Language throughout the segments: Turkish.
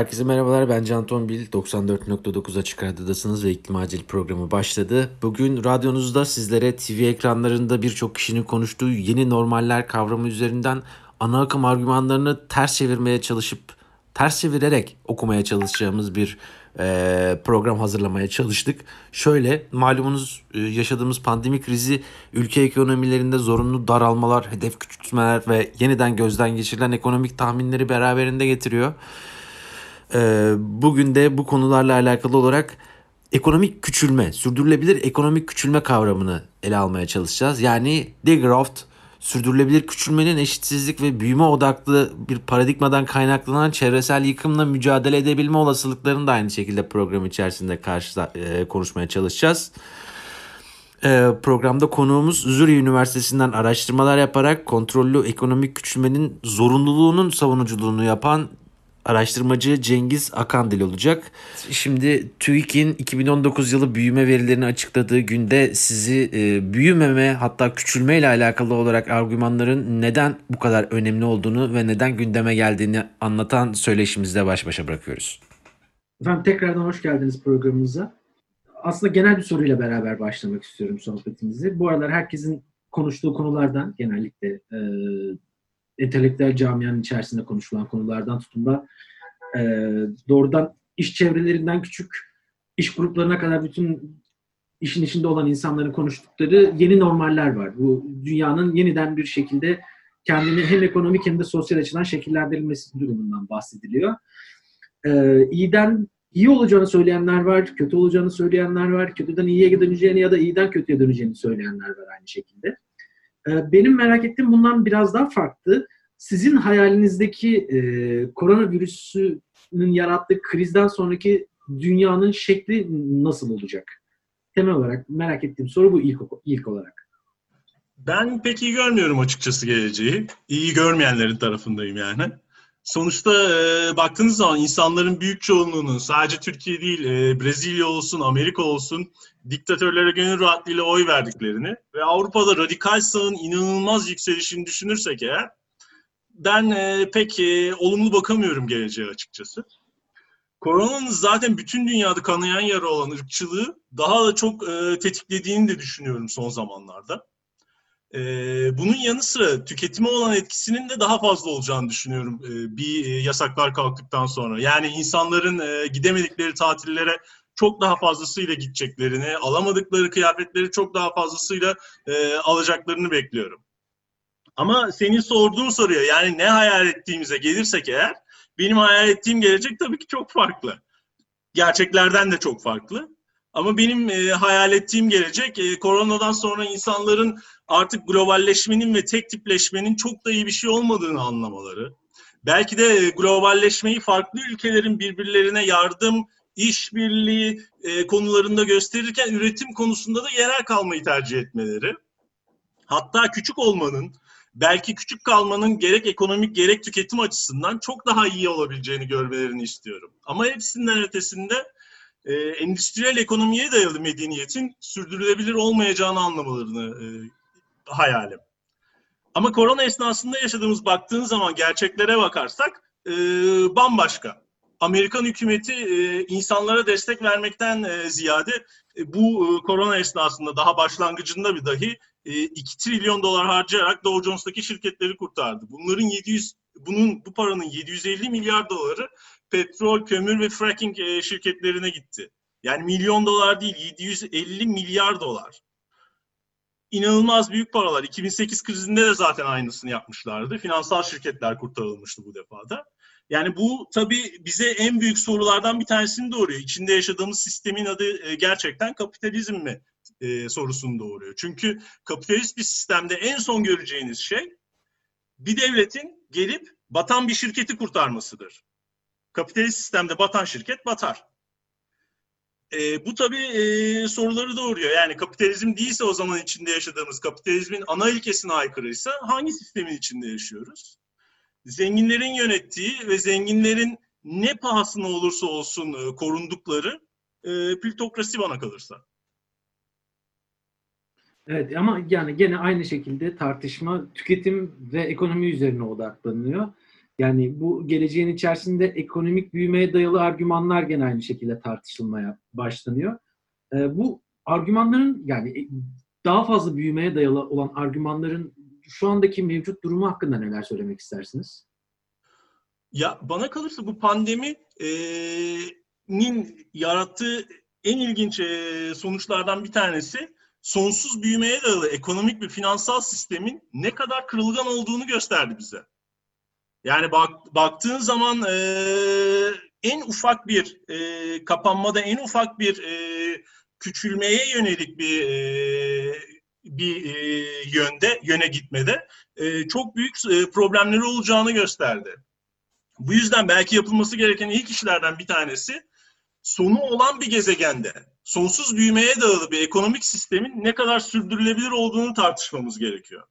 Herkese merhabalar ben Can Tombil 94.9 Açık Radyo'dasınız ve İklim Acil programı başladı. Bugün radyonuzda sizlere TV ekranlarında birçok kişinin konuştuğu yeni normaller kavramı üzerinden ana akım argümanlarını ters çevirmeye çalışıp ters çevirerek okumaya çalışacağımız bir e, program hazırlamaya çalıştık. Şöyle malumunuz e, yaşadığımız pandemi krizi ülke ekonomilerinde zorunlu daralmalar, hedef küçültmeler ve yeniden gözden geçirilen ekonomik tahminleri beraberinde getiriyor. Ee, bugün de bu konularla alakalı olarak ekonomik küçülme, sürdürülebilir ekonomik küçülme kavramını ele almaya çalışacağız. Yani degrowth, sürdürülebilir küçülmenin eşitsizlik ve büyüme odaklı bir paradigmadan kaynaklanan çevresel yıkımla mücadele edebilme olasılıklarını da aynı şekilde program içerisinde karşı e, konuşmaya çalışacağız. E, programda konuğumuz Zürih Üniversitesi'nden araştırmalar yaparak kontrollü ekonomik küçülmenin zorunluluğunun savunuculuğunu yapan araştırmacı Cengiz Akandil olacak. Şimdi TÜİK'in 2019 yılı büyüme verilerini açıkladığı günde sizi e, büyümeme hatta küçülme ile alakalı olarak argümanların neden bu kadar önemli olduğunu ve neden gündeme geldiğini anlatan söyleşimizde baş başa bırakıyoruz. Efendim tekrardan hoş geldiniz programımıza. Aslında genel bir soruyla beraber başlamak istiyorum sohbetimizi. Bu aralar herkesin konuştuğu konulardan genellikle e, entelektüel camianın içerisinde konuşulan konulardan tutun da e, doğrudan iş çevrelerinden küçük iş gruplarına kadar bütün işin içinde olan insanların konuştukları yeni normaller var. Bu dünyanın yeniden bir şekilde kendini hem ekonomik hem de sosyal açıdan şekillendirilmesi durumundan bahsediliyor. Ee, iyiden iyi olacağını söyleyenler var, kötü olacağını söyleyenler var, kötüden iyiye döneceğini ya da iyiden kötüye döneceğini söyleyenler var aynı şekilde. Ee, benim merak ettiğim bundan biraz daha farklı. Sizin hayalinizdeki e, koronavirüsünün yarattığı krizden sonraki dünyanın şekli nasıl olacak? Temel olarak merak ettiğim soru bu ilk, ilk olarak. Ben pek iyi görmüyorum açıkçası geleceği. İyi görmeyenlerin tarafındayım yani. Sonuçta e, baktığınız zaman insanların büyük çoğunluğunun sadece Türkiye değil e, Brezilya olsun, Amerika olsun diktatörlere gönül rahatlığıyla oy verdiklerini ve Avrupa'da radikal sağın inanılmaz yükselişini düşünürsek eğer ben e, pek e, olumlu bakamıyorum geleceğe açıkçası. Koronanın zaten bütün dünyada kanayan yara olan ırkçılığı daha da çok e, tetiklediğini de düşünüyorum son zamanlarda. E, bunun yanı sıra tüketime olan etkisinin de daha fazla olacağını düşünüyorum e, bir e, yasaklar kalktıktan sonra. Yani insanların e, gidemedikleri tatillere çok daha fazlasıyla gideceklerini, alamadıkları kıyafetleri çok daha fazlasıyla e, alacaklarını bekliyorum. Ama senin sorduğun soruya yani ne hayal ettiğimize gelirsek eğer benim hayal ettiğim gelecek tabii ki çok farklı. Gerçeklerden de çok farklı. Ama benim e, hayal ettiğim gelecek e, koronadan sonra insanların artık globalleşmenin ve tek tipleşmenin çok da iyi bir şey olmadığını anlamaları. Belki de e, globalleşmeyi farklı ülkelerin birbirlerine yardım, işbirliği e, konularında gösterirken üretim konusunda da yerel kalmayı tercih etmeleri. Hatta küçük olmanın, belki küçük kalmanın gerek ekonomik gerek tüketim açısından çok daha iyi olabileceğini görmelerini istiyorum. Ama hepsinden ötesinde e, endüstriyel ekonomiye dayalı medeniyetin sürdürülebilir olmayacağını anlamalarını e, hayalim. Ama korona esnasında yaşadığımız baktığın zaman gerçeklere bakarsak e, bambaşka. Amerikan hükümeti e, insanlara destek vermekten e, ziyade e, bu e, korona esnasında daha başlangıcında bir dahi e, 2 trilyon dolar harcayarak Dow Jones'taki şirketleri kurtardı. Bunların 700 bunun bu paranın 750 milyar doları petrol, kömür ve fracking e, şirketlerine gitti. Yani milyon dolar değil 750 milyar dolar. İnanılmaz büyük paralar. 2008 krizinde de zaten aynısını yapmışlardı. Finansal şirketler kurtarılmıştı bu defada. Yani bu tabii bize en büyük sorulardan bir tanesini doğuruyor. İçinde yaşadığımız sistemin adı e, gerçekten kapitalizm mi e, sorusunu doğuruyor. Çünkü kapitalist bir sistemde en son göreceğiniz şey bir devletin gelip batan bir şirketi kurtarmasıdır. Kapitalist sistemde batan şirket batar. E, bu tabii e, soruları doğuruyor. Yani kapitalizm değilse o zaman içinde yaşadığımız kapitalizmin ana ilkesine aykırıysa hangi sistemin içinde yaşıyoruz? Zenginlerin yönettiği ve zenginlerin ne pahasına olursa olsun e, korundukları e, plütokrasi bana kalırsa. Evet ama yani gene aynı şekilde tartışma tüketim ve ekonomi üzerine odaklanıyor. Yani bu geleceğin içerisinde ekonomik büyümeye dayalı argümanlar gene aynı şekilde tartışılmaya başlanıyor. Ee, bu argümanların yani e, daha fazla büyümeye dayalı olan argümanların şu andaki mevcut durumu hakkında neler söylemek istersiniz? Ya bana kalırsa bu pandeminin yarattığı en ilginç sonuçlardan bir tanesi sonsuz büyümeye dayalı ekonomik ve finansal sistemin ne kadar kırılgan olduğunu gösterdi bize. Yani bak, baktığın zaman e, en ufak bir e, kapanmada, en ufak bir e, küçülmeye yönelik bir e, bir e, yönde, yöne gitmede e, çok büyük e, problemleri olacağını gösterdi. Bu yüzden belki yapılması gereken ilk işlerden bir tanesi sonu olan bir gezegende sonsuz büyümeye dayalı bir ekonomik sistemin ne kadar sürdürülebilir olduğunu tartışmamız gerekiyor.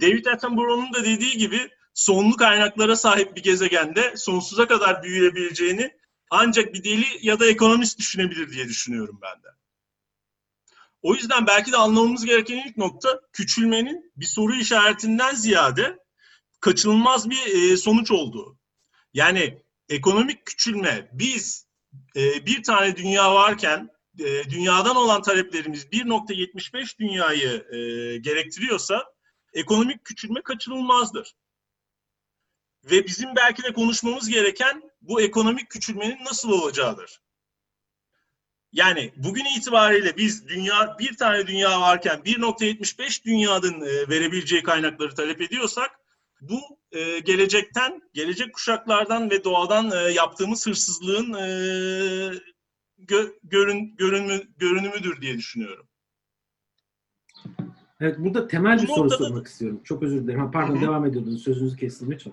David Attenborough'un da dediği gibi sonlu kaynaklara sahip bir gezegende sonsuza kadar büyüyebileceğini ancak bir deli ya da ekonomist düşünebilir diye düşünüyorum ben de. O yüzden belki de anlamamız gereken ilk nokta küçülmenin bir soru işaretinden ziyade kaçınılmaz bir e, sonuç olduğu. Yani ekonomik küçülme biz e, bir tane dünya varken e, dünyadan olan taleplerimiz 1.75 dünyayı gerektiriyorsa ekonomik küçülme kaçınılmazdır. Ve bizim belki de konuşmamız gereken bu ekonomik küçülmenin nasıl olacağıdır. Yani bugün itibariyle biz dünya bir tane dünya varken 1.75 dünyanın e, verebileceği kaynakları talep ediyorsak bu e, gelecekten, gelecek kuşaklardan ve doğadan e, yaptığımız hırsızlığın e, gö, görün, görünümü, görünümüdür diye düşünüyorum. Evet burada temel bir bu soru noktada... sormak istiyorum. Çok özür dilerim. Pardon Hı-hı. devam ediyordunuz. Sözünüzü kestim lütfen.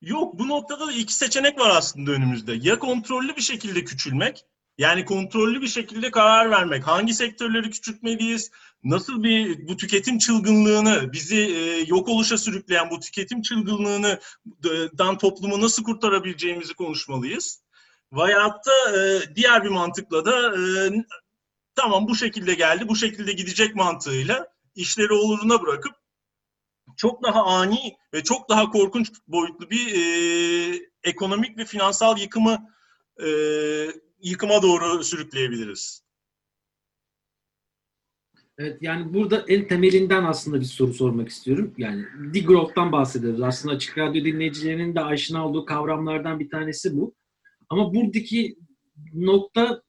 Yok bu noktada da iki seçenek var aslında önümüzde. Ya kontrollü bir şekilde küçülmek yani kontrollü bir şekilde karar vermek. Hangi sektörleri küçültmeliyiz? Nasıl bir bu tüketim çılgınlığını, bizi e, yok oluşa sürükleyen bu tüketim çılgınlığını dan toplumu nasıl kurtarabileceğimizi konuşmalıyız. Veyahut da e, diğer bir mantıkla da e, tamam bu şekilde geldi, bu şekilde gidecek mantığıyla işleri oluruna bırakıp çok daha ani ve çok daha korkunç boyutlu bir e, ekonomik ve finansal yıkımı e, yıkıma doğru sürükleyebiliriz. Evet yani burada en temelinden aslında bir soru sormak istiyorum. Yani degrowth'tan bahsediyoruz. Aslında Açık Radyo dinleyicilerinin de aşina olduğu kavramlardan bir tanesi bu. Ama buradaki nokta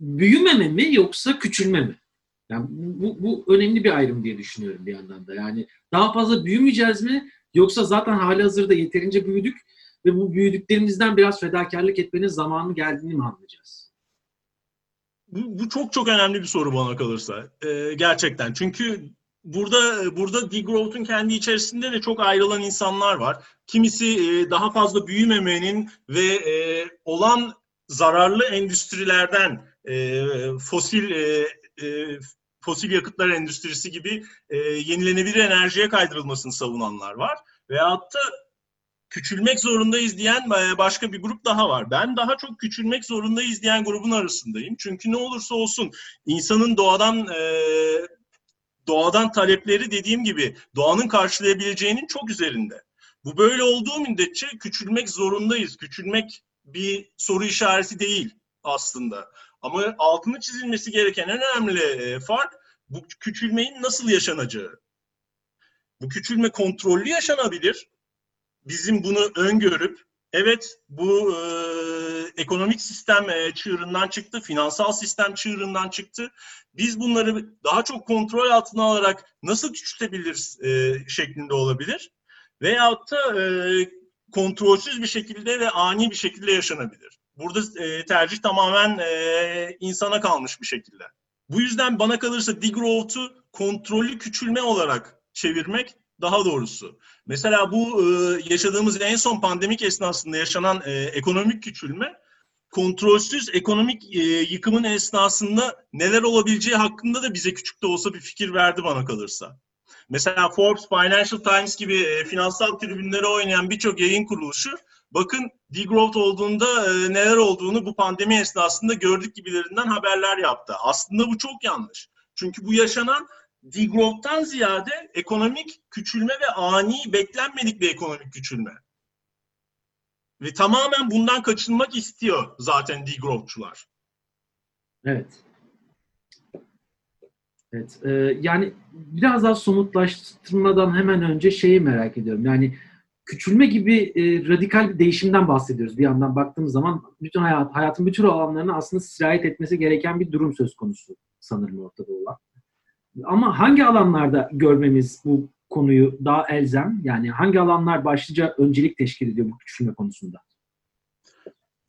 büyümeme mi yoksa küçülme mi? Yani bu, bu önemli bir ayrım diye düşünüyorum bir yandan da. Yani daha fazla büyümeyeceğiz mi yoksa zaten hali hazırda yeterince büyüdük ve bu büyüdüklerimizden biraz fedakarlık etmenin zamanı geldiğini mi anlayacağız? Bu, bu çok çok önemli bir soru bana kalırsa. Ee, gerçekten. Çünkü burada burada degrowth'un kendi içerisinde de çok ayrılan insanlar var. Kimisi e, daha fazla büyümemenin ve e, olan zararlı endüstrilerden e, fosil e, e, fosil yakıtlar endüstrisi gibi e, yenilenebilir enerjiye kaydırılmasını savunanlar var. Veyahut da küçülmek zorundayız diyen e, başka bir grup daha var. Ben daha çok küçülmek zorundayız diyen grubun arasındayım. Çünkü ne olursa olsun insanın doğadan e, doğadan talepleri dediğim gibi doğanın karşılayabileceğinin çok üzerinde. Bu böyle olduğu müddetçe küçülmek zorundayız. Küçülmek bir soru işareti değil aslında. Ama altını çizilmesi gereken en önemli e, fark bu küçülmenin nasıl yaşanacağı. Bu küçülme kontrollü yaşanabilir. Bizim bunu öngörüp evet bu e, ekonomik sistem e, çığırından çıktı, finansal sistem çığırından çıktı. Biz bunları daha çok kontrol altına alarak nasıl küçültebiliriz e, şeklinde olabilir. Veyahut da e, kontrolsüz bir şekilde ve ani bir şekilde yaşanabilir. Burada e, tercih tamamen e, insana kalmış bir şekilde. Bu yüzden bana kalırsa degrowth'u kontrollü küçülme olarak çevirmek daha doğrusu. Mesela bu e, yaşadığımız en son pandemik esnasında yaşanan e, ekonomik küçülme kontrolsüz ekonomik e, yıkımın esnasında neler olabileceği hakkında da bize küçük de olsa bir fikir verdi bana kalırsa. Mesela Forbes, Financial Times gibi e, finansal tribünleri oynayan birçok yayın kuruluşu bakın degrowth olduğunda e, neler olduğunu bu pandemi esnasında gördük gibilerinden haberler yaptı. Aslında bu çok yanlış. Çünkü bu yaşanan degrowth'tan ziyade ekonomik küçülme ve ani beklenmedik bir ekonomik küçülme. Ve tamamen bundan kaçınmak istiyor zaten degrowth'çular. Evet. Evet. E, yani biraz daha somutlaştırmadan hemen önce şeyi merak ediyorum. Yani küçülme gibi e, radikal bir değişimden bahsediyoruz bir yandan baktığımız zaman bütün hayat, hayatın bütün alanlarına aslında sirayet etmesi gereken bir durum söz konusu sanırım ortada olan. Ama hangi alanlarda görmemiz bu konuyu daha elzem? Yani hangi alanlar başlıca öncelik teşkil ediyor bu küçülme konusunda?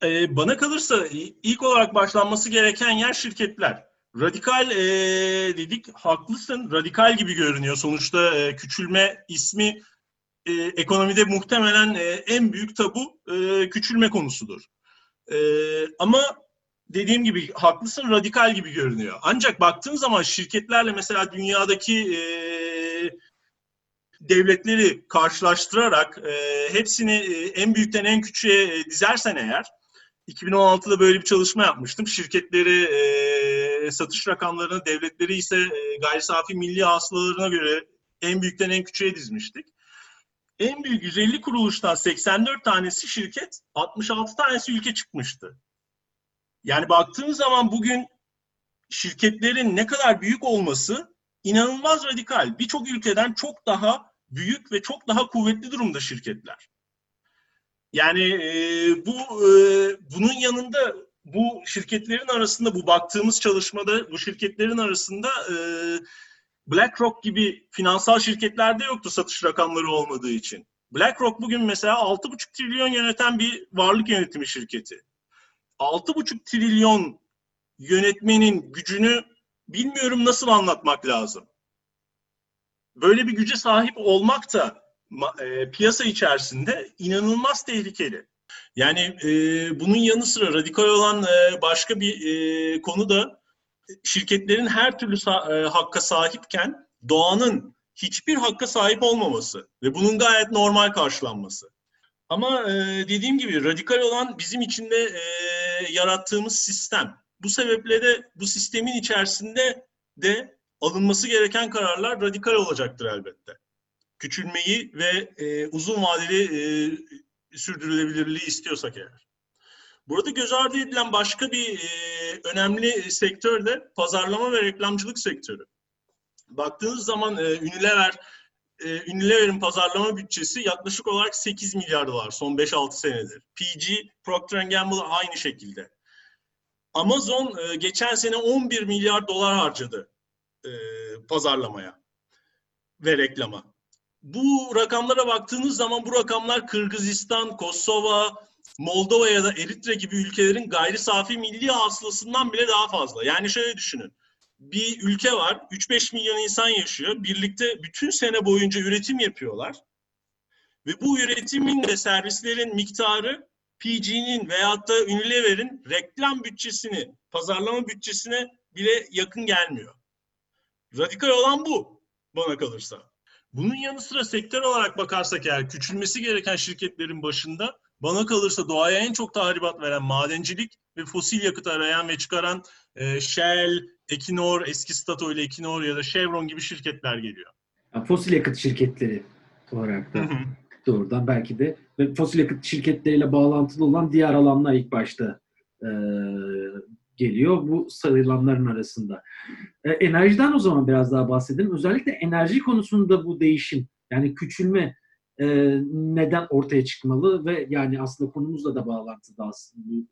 Ee, bana kalırsa ilk olarak başlanması gereken yer şirketler. Radikal e, dedik, haklısın. Radikal gibi görünüyor. Sonuçta e, küçülme ismi e, ekonomide muhtemelen e, en büyük tabu e, küçülme konusudur. E, ama dediğim gibi haklısın radikal gibi görünüyor. Ancak baktığın zaman şirketlerle mesela dünyadaki e, devletleri karşılaştırarak e, hepsini e, en büyükten en küçüğe e, dizersen eğer 2016'da böyle bir çalışma yapmıştım. Şirketleri e, satış rakamlarını, devletleri ise e, gayri safi milli hasılalarına göre en büyükten en küçüğe dizmiştik. En büyük 150 kuruluştan 84 tanesi şirket, 66 tanesi ülke çıkmıştı. Yani baktığın zaman bugün şirketlerin ne kadar büyük olması inanılmaz radikal. Birçok ülkeden çok daha büyük ve çok daha kuvvetli durumda şirketler. Yani e, bu e, bunun yanında bu şirketlerin arasında bu baktığımız çalışmada bu şirketlerin arasında e, BlackRock gibi finansal şirketlerde yoktu satış rakamları olmadığı için. BlackRock bugün mesela 6,5 trilyon yöneten bir varlık yönetimi şirketi. 6,5 trilyon yönetmenin gücünü bilmiyorum nasıl anlatmak lazım. Böyle bir güce sahip olmak da e, piyasa içerisinde inanılmaz tehlikeli. Yani e, bunun yanı sıra radikal olan e, başka bir e, konu da şirketlerin her türlü sa- e, hakka sahipken doğanın hiçbir hakka sahip olmaması ve bunun gayet normal karşılanması. Ama e, dediğim gibi radikal olan bizim içinde e, yarattığımız sistem. Bu sebeple de bu sistemin içerisinde de alınması gereken kararlar radikal olacaktır elbette. Küçülmeyi ve e, uzun vadeli e, sürdürülebilirliği istiyorsak eğer. Burada göz ardı edilen başka bir e, önemli sektör de pazarlama ve reklamcılık sektörü. Baktığınız zaman e, Unilever e, Unilever'in pazarlama bütçesi yaklaşık olarak 8 milyar dolar son 5-6 senedir. PG, Procter Gamble aynı şekilde. Amazon e, geçen sene 11 milyar dolar harcadı e, pazarlamaya ve reklama. Bu rakamlara baktığınız zaman bu rakamlar Kırgızistan, Kosova, Moldova ya da Eritre gibi ülkelerin gayri safi milli hasılasından bile daha fazla. Yani şöyle düşünün bir ülke var. 3-5 milyon insan yaşıyor. Birlikte bütün sene boyunca üretim yapıyorlar. Ve bu üretimin ve servislerin miktarı PG'nin veyahut da Unilever'in reklam bütçesini, pazarlama bütçesine bile yakın gelmiyor. Radikal olan bu bana kalırsa. Bunun yanı sıra sektör olarak bakarsak eğer küçülmesi gereken şirketlerin başında bana kalırsa doğaya en çok tahribat veren madencilik ve fosil yakıt arayan ve çıkaran e, Shell, Equinor, eski Statoil, Equinor ya da Chevron gibi şirketler geliyor. Yani fosil yakıt şirketleri olarak da doğrudan belki de ve fosil yakıt şirketleriyle bağlantılı olan diğer alanlar ilk başta e, geliyor bu sayılanların arasında. E, enerjiden o zaman biraz daha bahsedelim. Özellikle enerji konusunda bu değişim yani küçülme e, neden ortaya çıkmalı ve yani aslında konumuzla da bağlantılı aslında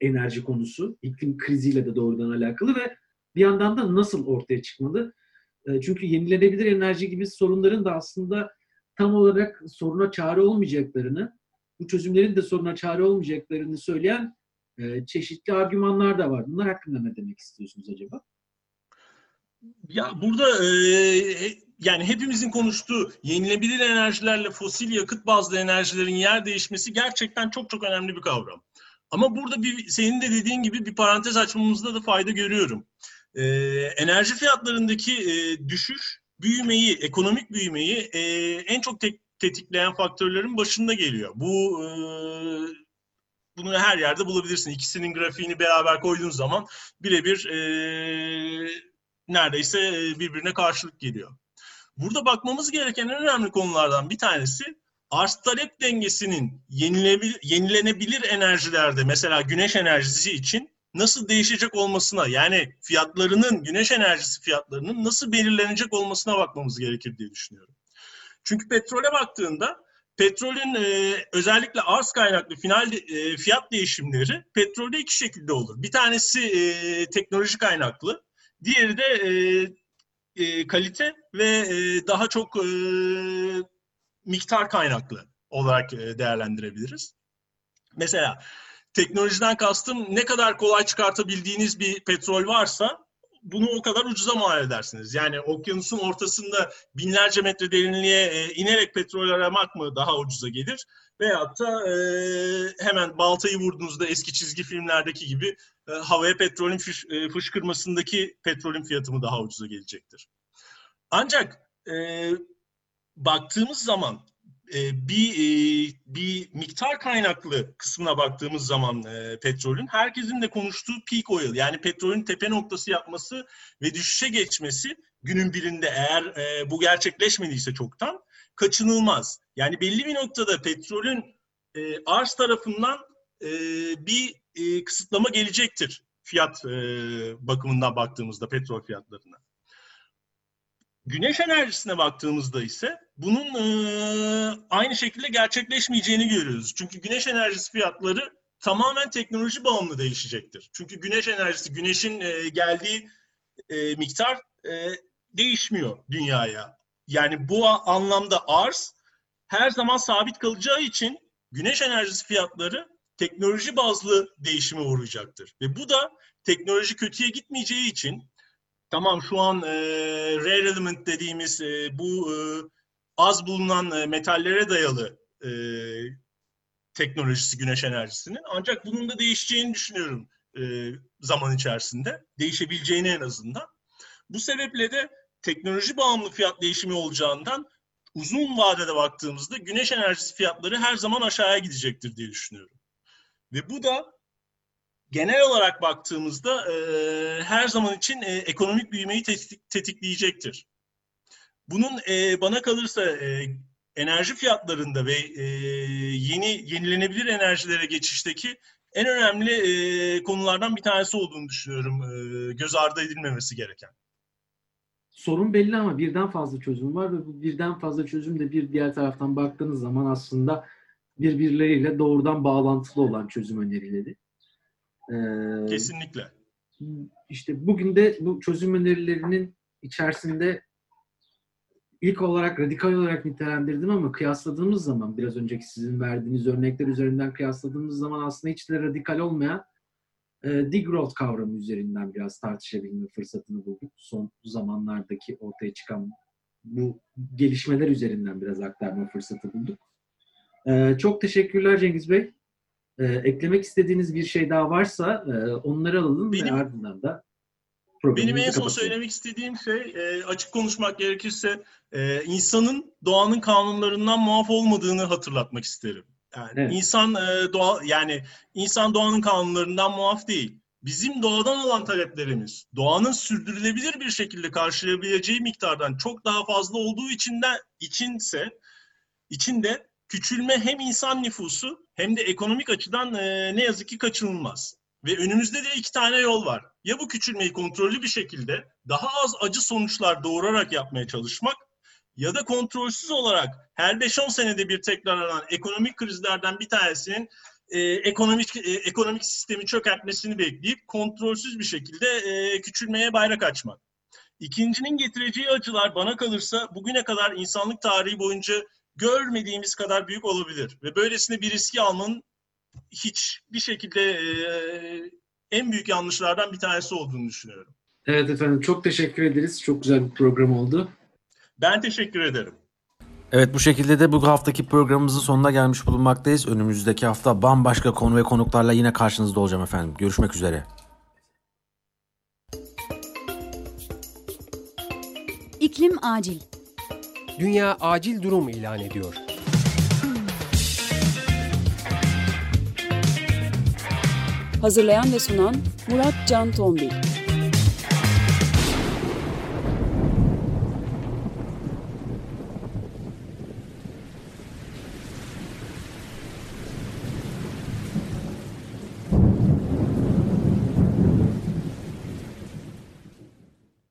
enerji konusu. iklim kriziyle de doğrudan alakalı ve bir yandan da nasıl ortaya çıkmalı? E, çünkü yenilenebilir enerji gibi sorunların da aslında tam olarak soruna çare olmayacaklarını, bu çözümlerin de soruna çare olmayacaklarını söyleyen e, çeşitli argümanlar da var. Bunlar hakkında ne demek istiyorsunuz acaba? Ya burada e, yani hepimizin konuştuğu yenilebilir enerjilerle fosil yakıt bazlı enerjilerin yer değişmesi gerçekten çok çok önemli bir kavram. Ama burada bir senin de dediğin gibi bir parantez açmamızda da fayda görüyorum. Ee, enerji fiyatlarındaki e, düşüş büyümeyi, ekonomik büyümeyi e, en çok te- tetikleyen faktörlerin başında geliyor. Bu e, bunu her yerde bulabilirsin. İkisinin grafiğini beraber koyduğun zaman birebir e, neredeyse birbirine karşılık geliyor. Burada bakmamız gereken en önemli konulardan bir tanesi arz talep dengesinin yenilenebilir enerjilerde mesela güneş enerjisi için nasıl değişecek olmasına yani fiyatlarının güneş enerjisi fiyatlarının nasıl belirlenecek olmasına bakmamız gerekir diye düşünüyorum. Çünkü petrole baktığında petrolün e, özellikle arz kaynaklı final e, fiyat değişimleri petrolde iki şekilde olur. Bir tanesi e, teknoloji kaynaklı, diğeri de e, e, kalite ve e, daha çok e, miktar kaynaklı olarak e, değerlendirebiliriz. Mesela teknolojiden kastım ne kadar kolay çıkartabildiğiniz bir petrol varsa bunu o kadar ucuza mal edersiniz. Yani okyanusun ortasında binlerce metre derinliğe e, inerek petrol aramak mı daha ucuza gelir? Veyahut da e, hemen baltayı vurduğunuzda eski çizgi filmlerdeki gibi e, havaya petrolün e, fışkırmasındaki petrolün fiyatı mı daha ucuza gelecektir? Ancak e, baktığımız zaman e, bir e, bir miktar kaynaklı kısmına baktığımız zaman e, petrolün herkesin de konuştuğu peak oil yani petrolün tepe noktası yapması ve düşüşe geçmesi günün birinde eğer e, bu gerçekleşmediyse çoktan kaçınılmaz. Yani belli bir noktada petrolün e, arz tarafından e, bir e, kısıtlama gelecektir fiyat e, bakımından baktığımızda petrol fiyatlarına. Güneş enerjisine baktığımızda ise bunun e, aynı şekilde gerçekleşmeyeceğini görüyoruz. Çünkü güneş enerjisi fiyatları tamamen teknoloji bağımlı değişecektir. Çünkü güneş enerjisi, güneşin e, geldiği e, miktar e, değişmiyor dünyaya. Yani bu anlamda arz her zaman sabit kalacağı için güneş enerjisi fiyatları teknoloji bazlı değişime uğrayacaktır. Ve bu da teknoloji kötüye gitmeyeceği için tamam şu an e, rare element dediğimiz e, bu e, az bulunan e, metallere dayalı e, teknolojisi güneş enerjisinin. Ancak bunun da değişeceğini düşünüyorum e, zaman içerisinde. Değişebileceğini en azından. Bu sebeple de teknoloji bağımlı fiyat değişimi olacağından uzun vadede baktığımızda güneş enerjisi fiyatları her zaman aşağıya gidecektir diye düşünüyorum. Ve bu da genel olarak baktığımızda e, her zaman için e, ekonomik büyümeyi tetik, tetikleyecektir. Bunun e, bana kalırsa e, enerji fiyatlarında ve e, yeni yenilenebilir enerjilere geçişteki en önemli e, konulardan bir tanesi olduğunu düşünüyorum. E, göz ardı edilmemesi gereken. Sorun belli ama birden fazla çözüm var ve bu birden fazla çözüm de bir diğer taraftan baktığınız zaman aslında birbirleriyle doğrudan bağlantılı olan çözüm önerileri. Ee, Kesinlikle. İşte bugün de bu çözüm önerilerinin içerisinde ilk olarak radikal olarak nitelendirdim ama kıyasladığımız zaman biraz önceki sizin verdiğiniz örnekler üzerinden kıyasladığımız zaman aslında hiç de radikal olmayan e, degrowth kavramı üzerinden biraz tartışabilme fırsatını bulduk. Son zamanlardaki ortaya çıkan bu gelişmeler üzerinden biraz aktarma fırsatı bulduk. E, çok teşekkürler Cengiz Bey. E, eklemek istediğiniz bir şey daha varsa e, onları alalım benim, ve ardından da benim en son söylemek istediğim şey e, açık konuşmak gerekirse e, insanın doğanın kanunlarından muaf olmadığını hatırlatmak isterim. Yani evet. insan e, doğa yani insan doğanın kanunlarından muaf değil. Bizim doğadan olan taleplerimiz doğanın sürdürülebilir bir şekilde karşılayabileceği miktardan çok daha fazla olduğu için de içinse içinde küçülme hem insan nüfusu hem de ekonomik açıdan e, ne yazık ki kaçınılmaz. Ve önümüzde de iki tane yol var. Ya bu küçülmeyi kontrollü bir şekilde daha az acı sonuçlar doğurarak yapmaya çalışmak ya da kontrolsüz olarak her 5-10 senede bir tekrarlanan ekonomik krizlerden bir tanesinin e, ekonomik e, ekonomik sistemi çökertmesini bekleyip kontrolsüz bir şekilde e, küçülmeye bayrak açmak. İkincinin getireceği acılar bana kalırsa bugüne kadar insanlık tarihi boyunca görmediğimiz kadar büyük olabilir. Ve böylesine bir riski almanın hiç bir şekilde e, en büyük yanlışlardan bir tanesi olduğunu düşünüyorum. Evet efendim çok teşekkür ederiz. Çok güzel bir program oldu. Ben teşekkür ederim. Evet bu şekilde de bu haftaki programımızın sonuna gelmiş bulunmaktayız. Önümüzdeki hafta bambaşka konu ve konuklarla yine karşınızda olacağım efendim. Görüşmek üzere. İklim acil. Dünya acil durum ilan ediyor. Hazırlayan ve sunan Murat Can Tombil.